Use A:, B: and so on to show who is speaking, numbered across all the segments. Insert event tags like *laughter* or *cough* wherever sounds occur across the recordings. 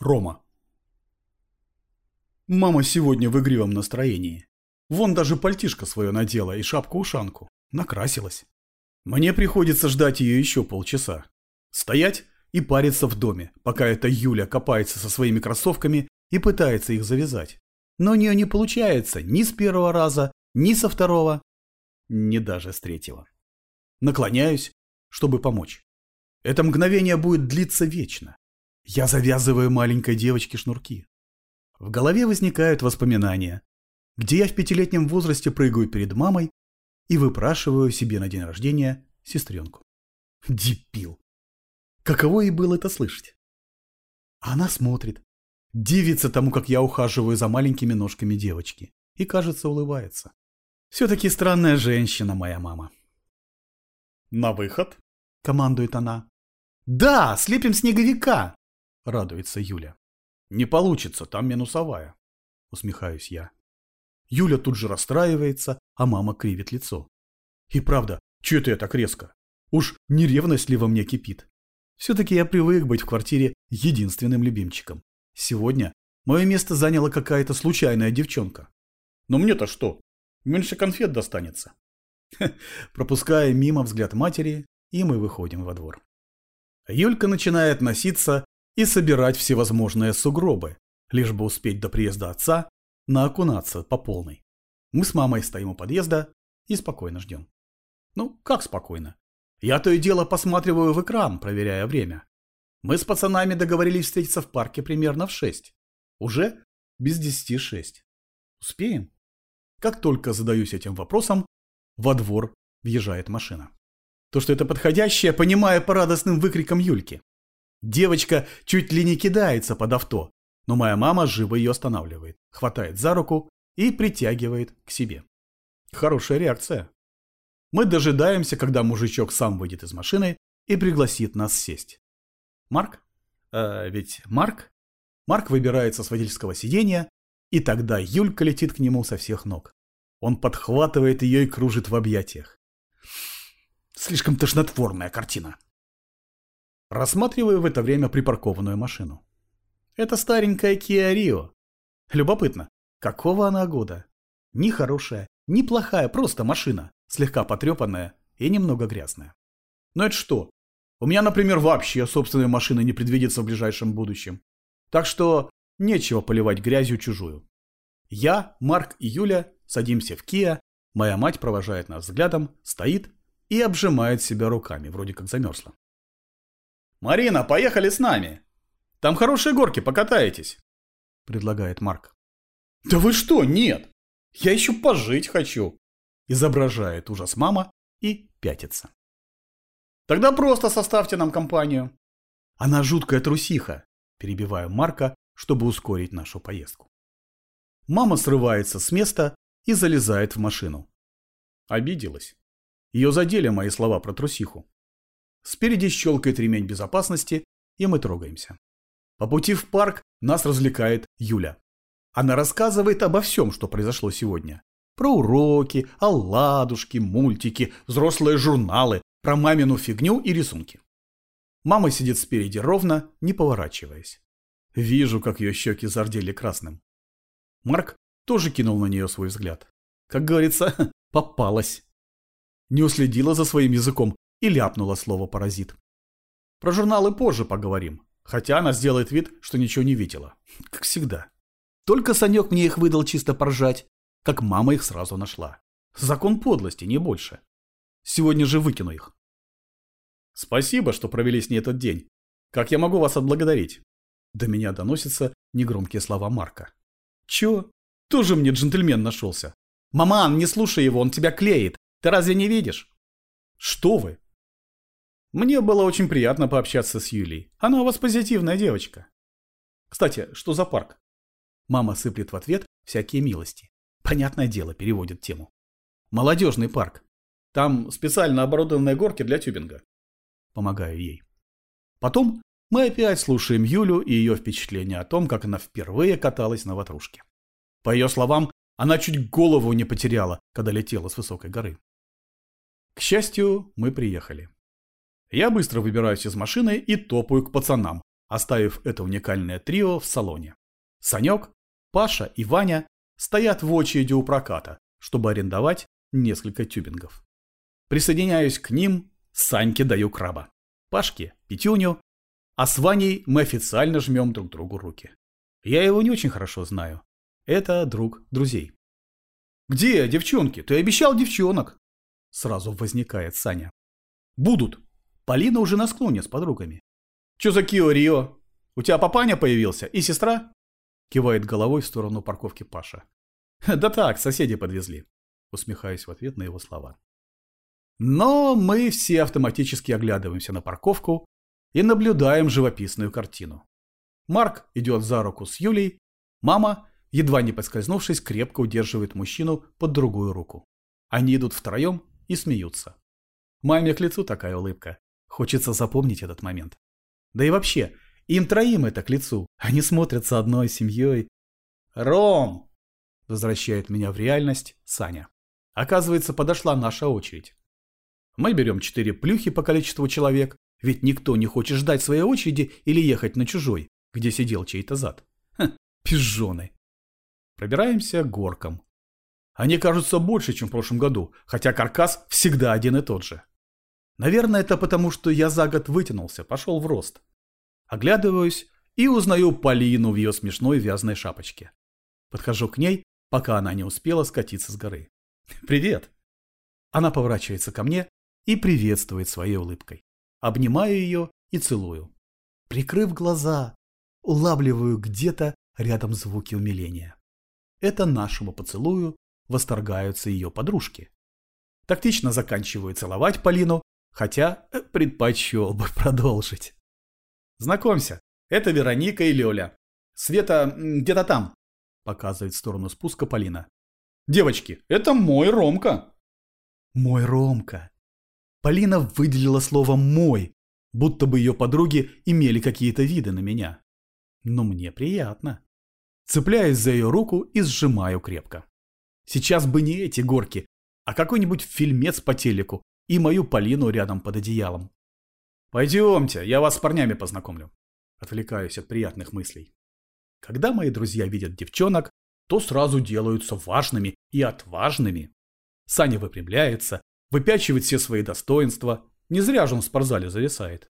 A: Рома. Мама сегодня в игривом настроении. Вон даже пальтишко свое надела и шапку-ушанку. Накрасилась. Мне приходится ждать ее еще полчаса. Стоять и париться в доме, пока эта Юля копается со своими кроссовками и пытается их завязать. Но у нее не получается ни с первого раза, ни со второго, ни даже с третьего. Наклоняюсь, чтобы помочь. Это мгновение будет длиться вечно. Я завязываю маленькой девочке шнурки. В голове возникают воспоминания, где я в пятилетнем возрасте прыгаю перед мамой и выпрашиваю себе на день рождения сестренку. Дебил. Каково ей было это слышать? Она смотрит, дивится тому, как я ухаживаю за маленькими ножками девочки, и, кажется, улыбается. Все-таки странная женщина моя мама. «На выход!» – командует она. «Да, слепим снеговика!» – радуется Юля. «Не получится, там минусовая», – усмехаюсь я. Юля тут же расстраивается, а мама кривит лицо. И правда, че это я так резко? Уж не ревность ли во мне кипит? Все-таки я привык быть в квартире единственным любимчиком. Сегодня мое место заняла какая-то случайная девчонка. Но мне-то что? Меньше конфет достанется. Пропуская мимо взгляд матери, и мы выходим во двор. Юлька начинает носиться и собирать всевозможные сугробы, лишь бы успеть до приезда отца на окунаться по полной. Мы с мамой стоим у подъезда и спокойно ждем. Ну, как спокойно? Я то и дело посматриваю в экран, проверяя время. Мы с пацанами договорились встретиться в парке примерно в шесть. Уже без десяти шесть. Успеем? Как только задаюсь этим вопросом, во двор въезжает машина. То, что это подходящее, понимая по радостным выкрикам Юльки. Девочка чуть ли не кидается под авто, но моя мама живо ее останавливает, хватает за руку и притягивает к себе. Хорошая реакция. Мы дожидаемся, когда мужичок сам выйдет из машины и пригласит нас сесть. Марк? Э, ведь Марк? Марк выбирается с водительского сиденья, и тогда Юлька летит к нему со всех ног. Он подхватывает ее и кружит в объятиях. Слишком тошнотворная картина. Рассматриваю в это время припаркованную машину. Это старенькая Kia Rio. Любопытно, какого она года? Ни хорошая, ни плохая, просто машина, слегка потрепанная и немного грязная. Но это что? У меня, например, вообще собственной машины не предвидится в ближайшем будущем. Так что нечего поливать грязью чужую. Я, Марк и Юля садимся в Kia, моя мать провожает нас взглядом, стоит и обжимает себя руками, вроде как замерзла. «Марина, поехали с нами! Там хорошие горки, покатаетесь!» – предлагает Марк. «Да вы что, нет! Я еще пожить хочу!» – изображает ужас мама и пятится. «Тогда просто составьте нам компанию!» «Она жуткая трусиха!» – перебиваю Марка, чтобы ускорить нашу поездку. Мама срывается с места и залезает в машину. Обиделась. Ее задели мои слова про трусиху. Спереди щелкает ремень безопасности, и мы трогаемся. По пути в парк нас развлекает Юля. Она рассказывает обо всем, что произошло сегодня. Про уроки, оладушки, мультики, взрослые журналы, про мамину фигню и рисунки. Мама сидит спереди ровно, не поворачиваясь. Вижу, как ее щеки зардели красным. Марк тоже кинул на нее свой взгляд. Как говорится, *laughs* попалась не уследила за своим языком и ляпнула слово «паразит». Про журналы позже поговорим, хотя она сделает вид, что ничего не видела. Как всегда. Только Санек мне их выдал чисто поржать, как мама их сразу нашла. Закон подлости, не больше. Сегодня же выкину их. Спасибо, что провели с ней этот день. Как я могу вас отблагодарить? До меня доносятся негромкие слова Марка. Чё? Тоже мне джентльмен нашелся. Маман, не слушай его, он тебя клеит. Ты разве не видишь? Что вы? Мне было очень приятно пообщаться с Юлей. Она у вас позитивная девочка. Кстати, что за парк? Мама сыплет в ответ всякие милости. Понятное дело, переводит тему. Молодежный парк. Там специально оборудованные горки для тюбинга. Помогаю ей. Потом мы опять слушаем Юлю и ее впечатление о том, как она впервые каталась на ватрушке. По ее словам, она чуть голову не потеряла, когда летела с высокой горы. К счастью, мы приехали. Я быстро выбираюсь из машины и топаю к пацанам, оставив это уникальное трио в салоне. Санек, Паша и Ваня стоят в очереди у проката, чтобы арендовать несколько тюбингов. Присоединяюсь к ним, Саньке даю краба, Пашке – пятюню, а с Ваней мы официально жмем друг другу руки. Я его не очень хорошо знаю. Это друг друзей. «Где девчонки? Ты обещал девчонок!» Сразу возникает Саня. «Будут. Полина уже на склоне с подругами». «Чё за Кио Рио? У тебя папаня появился и сестра?» Кивает головой в сторону парковки Паша. «Да так, соседи подвезли», усмехаюсь в ответ на его слова. Но мы все автоматически оглядываемся на парковку и наблюдаем живописную картину. Марк идет за руку с Юлей, мама, едва не поскользнувшись, крепко удерживает мужчину под другую руку. Они идут втроем и смеются. Маме к лицу такая улыбка. Хочется запомнить этот момент. Да и вообще, им троим это к лицу. Они смотрятся одной семьей. «Ром!» – возвращает меня в реальность Саня. Оказывается, подошла наша очередь. Мы берем четыре плюхи по количеству человек, ведь никто не хочет ждать своей очереди или ехать на чужой, где сидел чей-то зад. Ха, пижоны. Пробираемся горком. Они кажутся больше, чем в прошлом году, хотя каркас всегда один и тот же. Наверное, это потому, что я за год вытянулся, пошел в рост. Оглядываюсь и узнаю Полину в ее смешной вязаной шапочке. Подхожу к ней, пока она не успела скатиться с горы. «Привет!» Она поворачивается ко мне и приветствует своей улыбкой. Обнимаю ее и целую. Прикрыв глаза, улавливаю где-то рядом звуки умиления. Это нашему поцелую восторгаются ее подружки. Тактично заканчиваю целовать Полину, хотя предпочел бы *laughs* продолжить. Знакомься, это Вероника и Лёля. Света где-то там, показывает в сторону спуска Полина. Девочки, это мой Ромка. Мой Ромка. Полина выделила слово «мой», будто бы ее подруги имели какие-то виды на меня. Но мне приятно. Цепляюсь за ее руку и сжимаю крепко. Сейчас бы не эти горки, а какой-нибудь фильмец по телеку и мою Полину рядом под одеялом. «Пойдемте, я вас с парнями познакомлю». Отвлекаюсь от приятных мыслей. Когда мои друзья видят девчонок, то сразу делаются важными и отважными. Саня выпрямляется, выпячивает все свои достоинства. Не зря же он в спортзале зависает.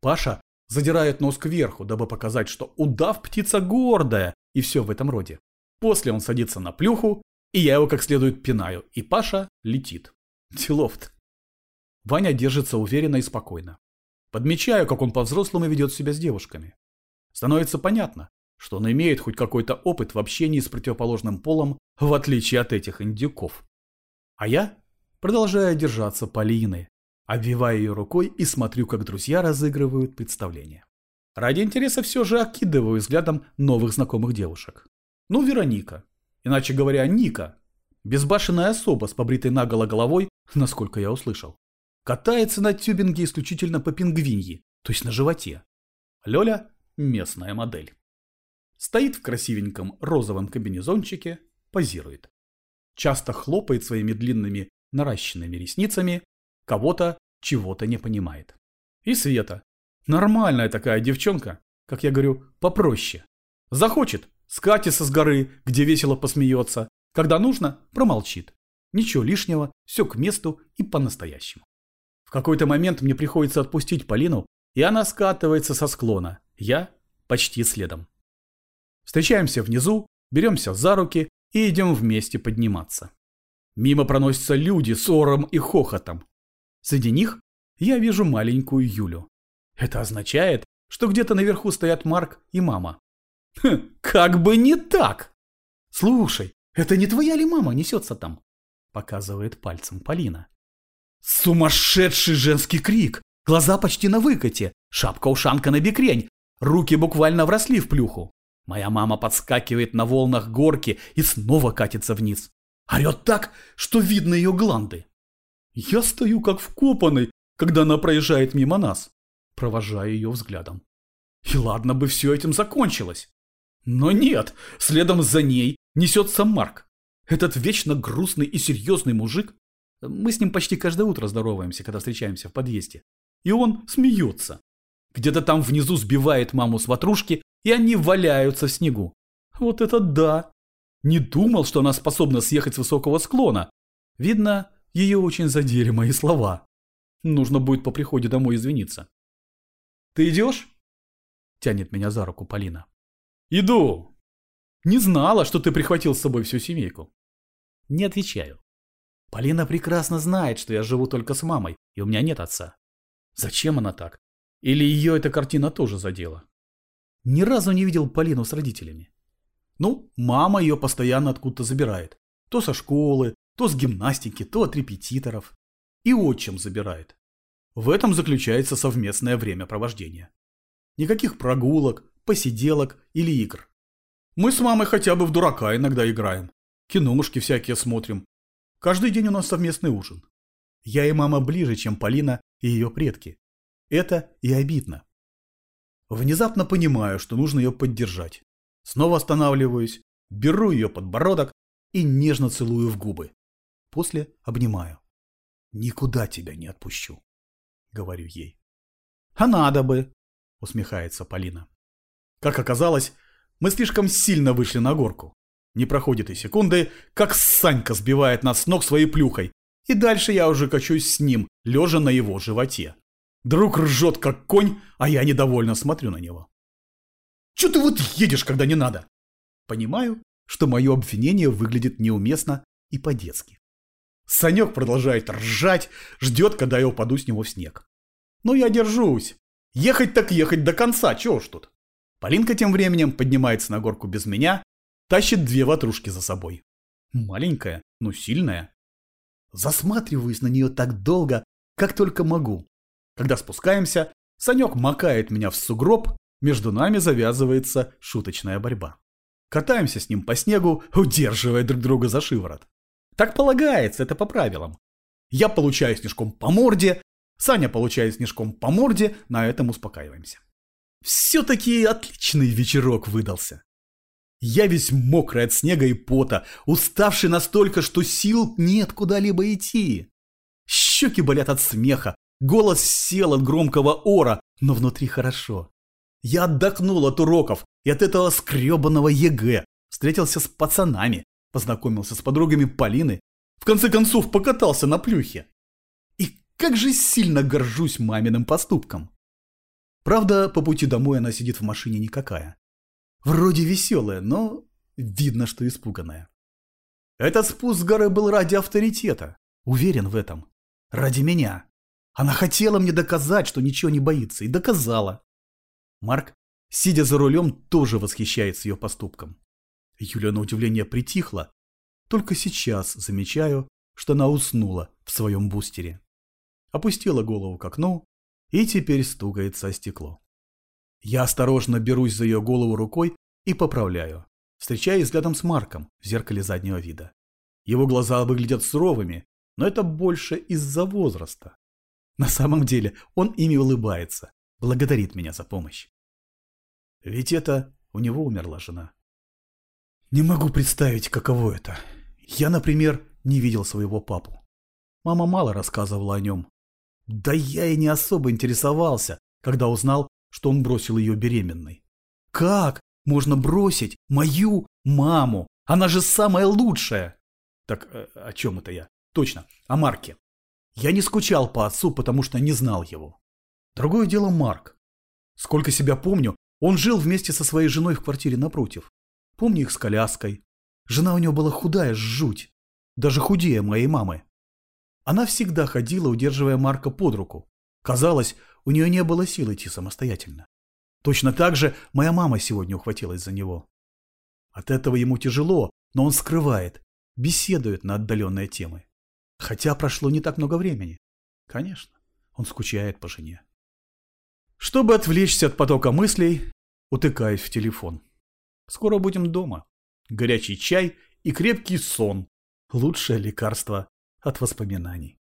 A: Паша задирает нос кверху, дабы показать, что удав птица гордая и все в этом роде. После он садится на плюху, и я его как следует пинаю, и Паша летит. Делов-то. Ваня держится уверенно и спокойно. Подмечаю, как он по-взрослому ведет себя с девушками. Становится понятно, что он имеет хоть какой-то опыт в общении с противоположным полом, в отличие от этих индюков. А я продолжаю держаться Полины, обвивая ее рукой и смотрю, как друзья разыгрывают представление. Ради интереса все же окидываю взглядом новых знакомых девушек. Ну, Вероника. Иначе говоря, Ника. Безбашенная особа с побритой наголо головой, насколько я услышал. Катается на тюбинге исключительно по пингвиньи, то есть на животе. Лёля – местная модель. Стоит в красивеньком розовом комбинезончике, позирует. Часто хлопает своими длинными наращенными ресницами, кого-то чего-то не понимает. И Света. Нормальная такая девчонка, как я говорю, попроще. Захочет, скатится с горы, где весело посмеется. Когда нужно, промолчит. Ничего лишнего, все к месту и по-настоящему. В какой-то момент мне приходится отпустить Полину, и она скатывается со склона. Я почти следом. Встречаемся внизу, беремся за руки и идем вместе подниматься. Мимо проносятся люди с ором и хохотом. Среди них я вижу маленькую Юлю. Это означает, что где-то наверху стоят Марк и мама. Хм, как бы не так! Слушай, это не твоя ли мама несется там? Показывает пальцем Полина. Сумасшедший женский крик! Глаза почти на выкате, шапка-ушанка на бекрень, руки буквально вросли в плюху. Моя мама подскакивает на волнах горки и снова катится вниз. Орет так, что видно ее гланды. Я стою как вкопанный, когда она проезжает мимо нас, провожая ее взглядом. И ладно бы все этим закончилось. Но нет, следом за ней несется Марк. Этот вечно грустный и серьезный мужик мы с ним почти каждое утро здороваемся, когда встречаемся в подъезде. И он смеется. Где-то там внизу сбивает маму с ватрушки, и они валяются в снегу. Вот это да! Не думал, что она способна съехать с высокого склона. Видно, ее очень задели мои слова. Нужно будет по приходе домой извиниться. «Ты идешь?» Тянет меня за руку Полина. «Иду!» «Не знала, что ты прихватил с собой всю семейку». Не отвечаю. Полина прекрасно знает, что я живу только с мамой, и у меня нет отца. Зачем она так? Или ее эта картина тоже задела? Ни разу не видел Полину с родителями. Ну, мама ее постоянно откуда-то забирает. То со школы, то с гимнастики, то от репетиторов. И отчим забирает. В этом заключается совместное времяпровождение. Никаких прогулок, посиделок или игр. Мы с мамой хотя бы в дурака иногда играем. Киномушки всякие смотрим. Каждый день у нас совместный ужин. Я и мама ближе, чем Полина и ее предки. Это и обидно. Внезапно понимаю, что нужно ее поддержать. Снова останавливаюсь, беру ее подбородок и нежно целую в губы. После обнимаю. «Никуда тебя не отпущу», — говорю ей. «А надо бы», — усмехается Полина. Как оказалось, мы слишком сильно вышли на горку. Не проходит и секунды, как Санька сбивает нас с ног своей плюхой, и дальше я уже качусь с ним, лежа на его животе. Друг ржет, как конь, а я недовольно смотрю на него. Че ты вот едешь, когда не надо? Понимаю, что мое обвинение выглядит неуместно и по-детски. Санек продолжает ржать, ждет, когда я упаду с него в снег. Но я держусь. Ехать так ехать до конца, чего уж тут. Полинка тем временем поднимается на горку без меня, тащит две ватрушки за собой. Маленькая, но сильная. Засматриваюсь на нее так долго, как только могу. Когда спускаемся, Санек макает меня в сугроб, между нами завязывается шуточная борьба. Катаемся с ним по снегу, удерживая друг друга за шиворот. Так полагается, это по правилам. Я получаю снежком по морде, Саня получает снежком по морде, на этом успокаиваемся. Все-таки отличный вечерок выдался. Я весь мокрый от снега и пота, уставший настолько, что сил нет куда-либо идти. Щеки болят от смеха, Голос сел от громкого ора, но внутри хорошо. Я отдохнул от уроков и от этого скребанного ЕГЭ. Встретился с пацанами, познакомился с подругами Полины, в конце концов покатался на плюхе. И как же сильно горжусь маминым поступком. Правда, по пути домой она сидит в машине никакая. Вроде веселая, но видно, что испуганная. Этот спуск с горы был ради авторитета. Уверен в этом. Ради меня. Она хотела мне доказать, что ничего не боится, и доказала. Марк, сидя за рулем, тоже восхищается ее поступком. Юля на удивление притихла. Только сейчас замечаю, что она уснула в своем бустере. Опустила голову к окну и теперь стукается о стекло. Я осторожно берусь за ее голову рукой и поправляю, встречаясь взглядом с Марком в зеркале заднего вида. Его глаза выглядят суровыми, но это больше из-за возраста. На самом деле он ими улыбается, благодарит меня за помощь. Ведь это у него умерла жена. Не могу представить, каково это. Я, например, не видел своего папу. Мама мало рассказывала о нем. Да я и не особо интересовался, когда узнал, что он бросил ее беременной. Как можно бросить мою маму? Она же самая лучшая. Так э, о чем это я? Точно, о Марке. Я не скучал по отцу, потому что не знал его. Другое дело Марк. Сколько себя помню, он жил вместе со своей женой в квартире напротив. Помню их с коляской. Жена у него была худая, жуть. Даже худее моей мамы. Она всегда ходила, удерживая Марка под руку. Казалось, у нее не было сил идти самостоятельно. Точно так же моя мама сегодня ухватилась за него. От этого ему тяжело, но он скрывает, беседует на отдаленные темы. Хотя прошло не так много времени. Конечно, он скучает по жене. Чтобы отвлечься от потока мыслей, утыкаюсь в телефон. Скоро будем дома. Горячий чай и крепкий сон – лучшее лекарство от воспоминаний.